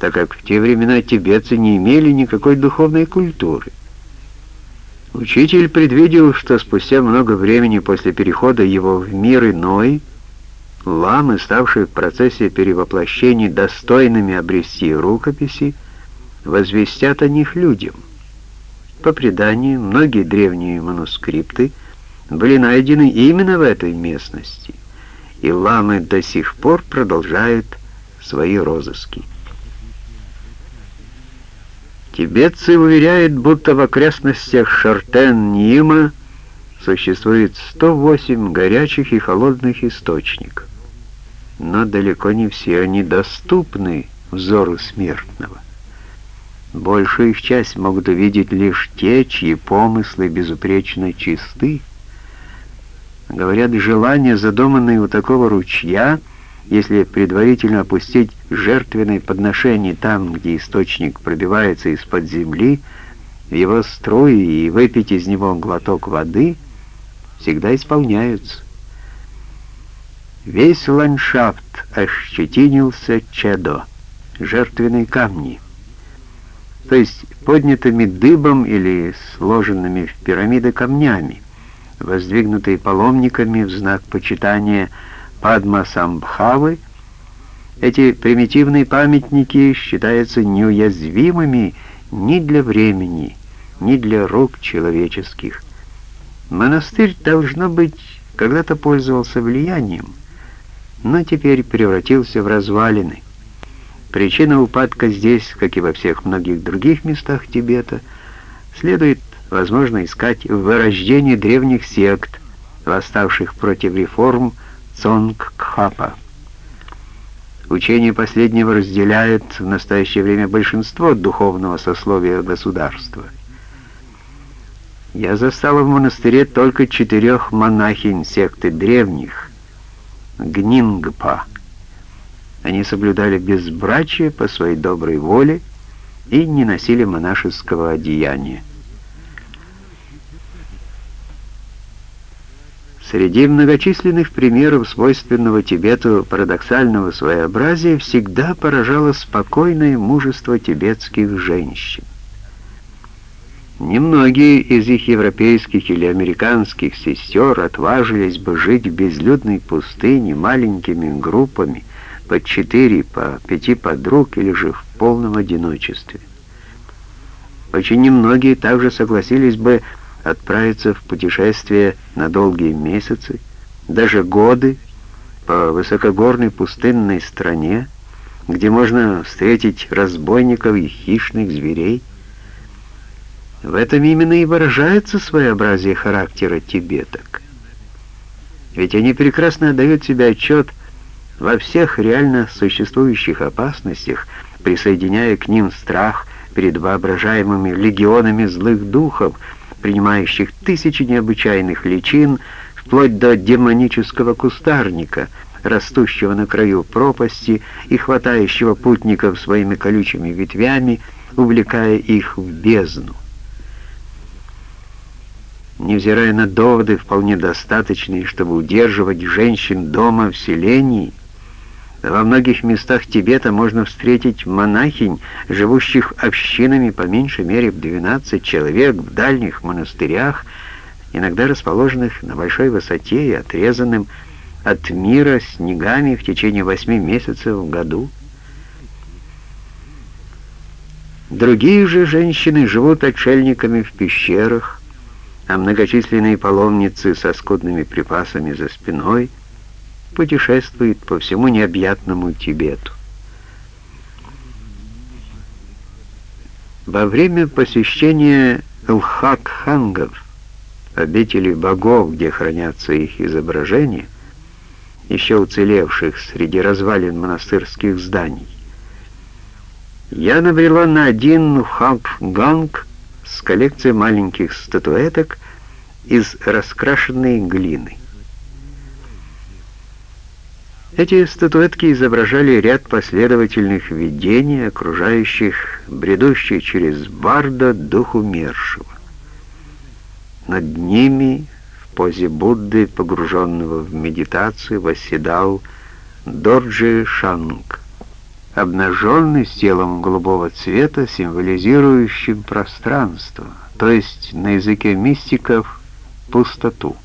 так как в те времена тибетцы не имели никакой духовной культуры. Учитель предвидел, что спустя много времени после перехода его в мир иной, ламы, ставшие в процессе перевоплощения достойными обрести рукописи, возвестят о них людям. По преданию, многие древние манускрипты были найдены именно в этой местности, и ламы до сих пор продолжают свои розыски. Тибетцы уверяют, будто в окрестностях Шартен-Нима существует 108 горячих и холодных источников, но далеко не все они доступны взору смертного. Большую их часть могут увидеть лишь те, чьи помыслы безупречно чисты. Говорят, желания, задуманные у такого ручья, если предварительно опустить жертвенное подношение там, где источник пробивается из-под земли, в его струи и выпить из него глоток воды, всегда исполняются. Весь ландшафт ощетинился чадо, жертвенные камни — то есть поднятыми дыбом или сложенными в пирамиды камнями, воздвигнутые паломниками в знак почитания Падма-самбхавы, эти примитивные памятники считаются неуязвимыми ни для времени, ни для рук человеческих. Монастырь, должно быть, когда-то пользовался влиянием, но теперь превратился в развалины. Причина упадка здесь, как и во всех многих других местах Тибета, следует, возможно, искать в вырождении древних сект, восставших против реформ Цонг-Кхапа. Учение последнего разделяет в настоящее время большинство духовного сословия государства. Я застал в монастыре только четырех монахинь секты древних, Гнингпа, они соблюдали безбрачие по своей доброй воле и не носили монашеского одеяния. Среди многочисленных примеров свойственного Тибету парадоксального своеобразия всегда поражало спокойное мужество тибетских женщин. Немногие из их европейских или американских сестер отважились бы жить в безлюдной пустыне маленькими группами, по четыре, по пяти подруг или же в полном одиночестве. Очень немногие также согласились бы отправиться в путешествие на долгие месяцы, даже годы, по высокогорной пустынной стране, где можно встретить разбойников и хищных зверей. В этом именно и выражается своеобразие характера тибеток. Ведь они прекрасно отдают себе отчет во всех реально существующих опасностях, присоединяя к ним страх перед воображаемыми легионами злых духов, принимающих тысячи необычайных личин, вплоть до демонического кустарника, растущего на краю пропасти и хватающего путников своими колючими ветвями, увлекая их в бездну. Невзирая на доводы, вполне достаточные, чтобы удерживать женщин дома в селении, во многих местах Тибета можно встретить монахинь, живущих общинами по меньшей мере в 12 человек в дальних монастырях, иногда расположенных на большой высоте и отрезанным от мира снегами в течение восьми месяцев в году. Другие же женщины живут отшельниками в пещерах, а многочисленные паломницы со скудными припасами за спиной – путешествует по всему необъятному Тибету. Во время посещения Лхак-хангов, обители богов, где хранятся их изображения, еще уцелевших среди развалин монастырских зданий, я набрела на один хак-ганг с коллекцией маленьких статуэток из раскрашенной глины. Эти статуэтки изображали ряд последовательных видений, окружающих бредущий через Барда дух умершего. Над ними, в позе Будды, погруженного в медитацию, восседал Дорджи Шанг, обнаженный с телом голубого цвета, символизирующим пространство, то есть на языке мистиков — пустоту.